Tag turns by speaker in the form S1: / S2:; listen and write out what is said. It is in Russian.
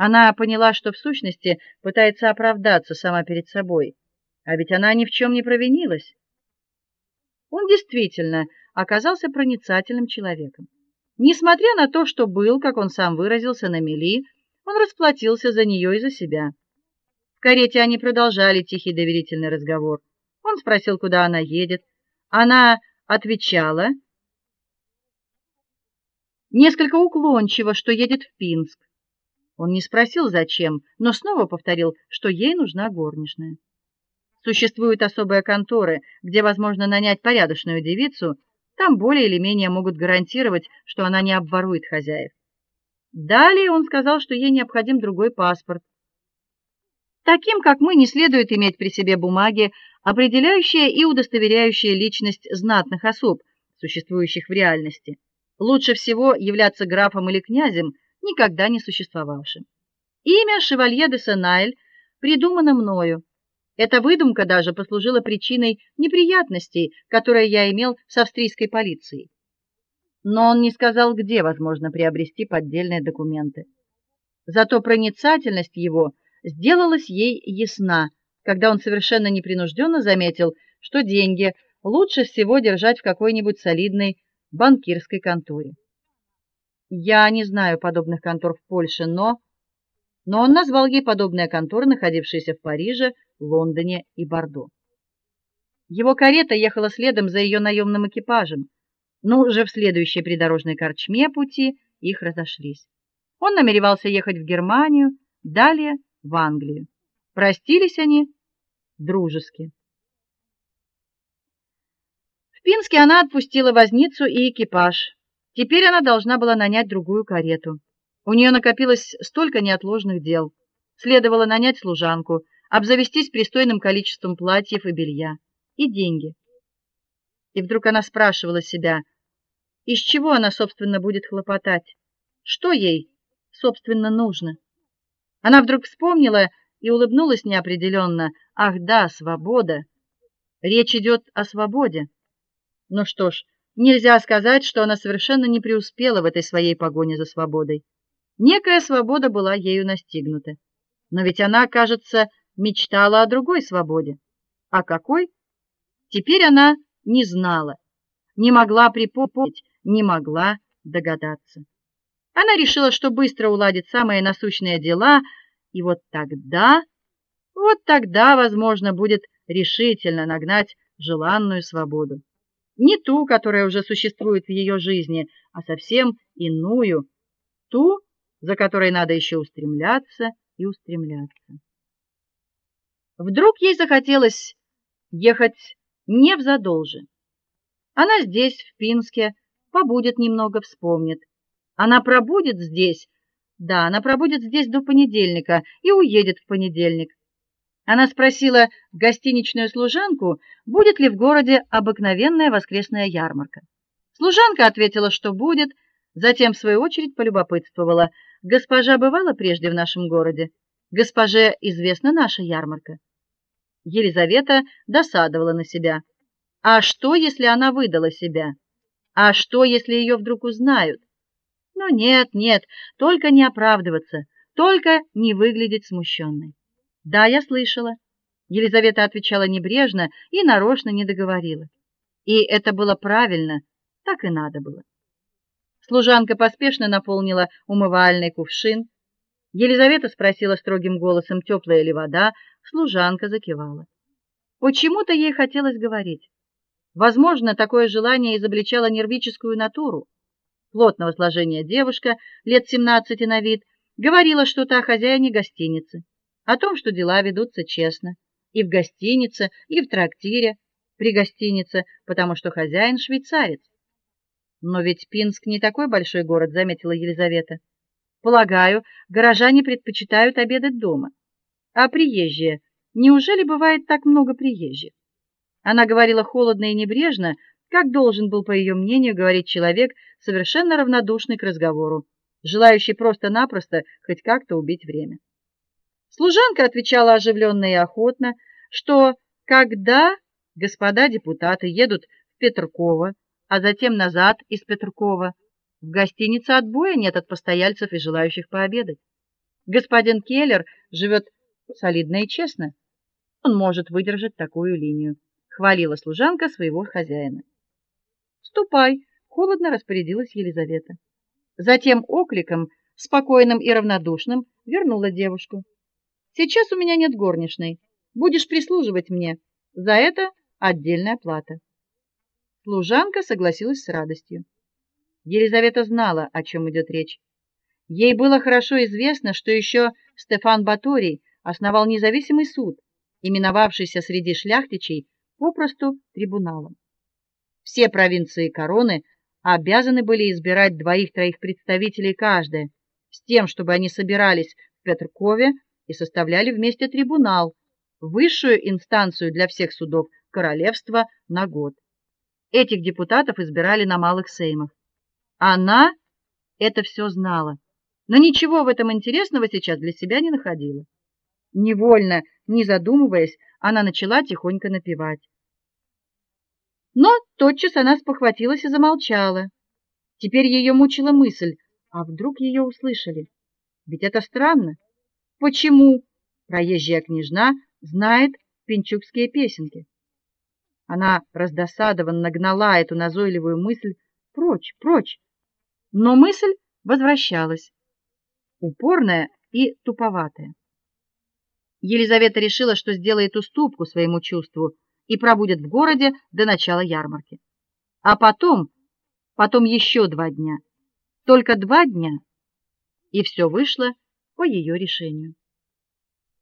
S1: Она поняла, что в сущности пытается оправдаться сама перед собой, а ведь она ни в чем не провинилась. Он действительно оказался проницательным человеком. Несмотря на то, что был, как он сам выразился, на мели, он расплатился за нее и за себя. В карете они продолжали тихий доверительный разговор. Он спросил, куда она едет. Она отвечала несколько уклончиво, что едет в Пинск. Он не спросил зачем, но снова повторил, что ей нужна горничная. Существуют особые конторы, где возможно нанять порядочную девицу, там более или менее могут гарантировать, что она не обворует хозяев. Далее он сказал, что ей необходим другой паспорт. Таким, как мы, не следует иметь при себе бумаги, определяющие и удостоверяющие личность знатных особ, существующих в реальности. Лучше всего являться графом или князем, никогда не существовавшим. Имя Шевалье де Сенайль придумано мною. Эта выдумка даже послужила причиной неприятностей, которые я имел с австрийской полицией. Но он не сказал, где возможно приобрести поддельные документы. Зато проницательность его сделалась ей ясна, когда он совершенно непринужденно заметил, что деньги лучше всего держать в какой-нибудь солидной банкирской конторе. Я не знаю подобных контор в Польше, но но он назвал ей подобные конторы, находившиеся в Париже, Лондоне и Бордо. Его карета ехала следом за ее наемным экипажем, но уже в следующей придорожной корчме пути их разошлись. Он намеревался ехать в Германию, далее в Англию. Простились они дружески. В Пинске она отпустила возницу и экипаж. Теперь она должна была нанять другую карету. У нее накопилось столько неотложных дел. Следовало нанять служанку, обзавестись пристойным количеством платьев и белья и деньги. И вдруг она спрашивала себя, из чего она собственно будет хлопотать? Что ей собственно нужно? Она вдруг вспомнила и улыбнулась неопределенно. Ах, да, свобода. Речь идет о свободе. Ну что ж, нельзя сказать, что она совершенно не преуспела в этой своей погоне за свободой. Некая свобода была ею настигнута. Но ведь она, кажется, мечтала о другой свободе. А какой? Теперь она не знала, не могла припомнить, не могла догадаться. Она решила, что быстро уладит самые насущные дела, и вот тогда, вот тогда, возможно, будет решительно нагнать желанную свободу не ту, которая уже существует в ее жизни, а совсем иную, ту, за которой надо еще устремляться и устремляться. Вдруг ей захотелось ехать не в Задолже. Она здесь, в Пинске, побудет немного, вспомнит. Она пробудет здесь. Да, она пробудет здесь до понедельника и уедет в понедельник. Она спросила гостиничную служанку, будет ли в городе обыкновенная воскресная ярмарка. Служанка ответила, что будет, затем в свою очередь полюбопытствовала: "Госпожа бывала прежде в нашем городе? Госпоже известна наша ярмарка?" Елизавета досадовала на себя. А что, если она выдала себя? А что, если ее вдруг узнают? Но нет, нет, только не оправдываться, только не выглядеть смущенной. Да, я слышала. Елизавета отвечала небрежно и нарочно не договорила. И это было правильно, так и надо было. Служанка поспешно наполнила умывальный кувшин. Елизавета спросила строгим голосом, теплая ли вода, служанка закивала. Почему-то ей хотелось говорить. Возможно, такое желание изобличало нервическую натуру. Плотного сложения девушка, лет семнадцати на вид, говорила что-то о хозяине гостиницы о том, что дела ведутся честно и в гостинице, и в трактире, при гостинице, потому что хозяин швейцарец. Но ведь Пинск не такой большой город, заметила Елизавета. Полагаю, горожане предпочитают обедать дома. А приезжие, неужели бывает так много приезжих? Она говорила холодно и небрежно, как должен был, по ее мнению, говорить человек, совершенно равнодушный к разговору, желающий просто-напросто хоть как-то убить время. Служанка отвечала оживленно и охотно, что когда господа депутаты едут в Петрково, а затем назад из Петркова, в гостинице отбоя нет от постояльцев и желающих пообедать. Господин Келлер живет солидно и честно. Он может выдержать такую линию, хвалила служанка своего хозяина. "Ступай", холодно распорядилась Елизавета. Затем окликом, спокойным и равнодушным, вернула девушку. "Сейчас у меня нет горничной. Будешь прислуживать мне. За это отдельная плата". Служанка согласилась с радостью. Елизавета знала, о чем идет речь. Ей было хорошо известно, что еще Стефан Баторий основал независимый суд, именовавшийся среди шляхтичей попросту трибуналом. Все провинции короны обязаны были избирать двоих-троих представителей каждая, с тем, чтобы они собирались в Петркове и составляли вместе трибунал, высшую инстанцию для всех судов королевства на год. Этих депутатов избирали на малых сеймах. Она это все знала, но ничего в этом интересного сейчас для себя не находила. Невольно, не задумываясь, она начала тихонько напевать. Но тотчас она спохватилась и замолчала. Теперь ее мучила мысль: а вдруг ее услышали? Ведь это странно. Почему проезжая княжна знает пинчукские песенки? Она раздосадованно гнала эту назойливую мысль прочь, прочь. Но мысль возвращалась, упорная и туповатая. Елизавета решила, что сделает уступку своему чувству и пробудет в городе до начала ярмарки. А потом, потом еще два дня. Только два дня. И все вышло по ее решению.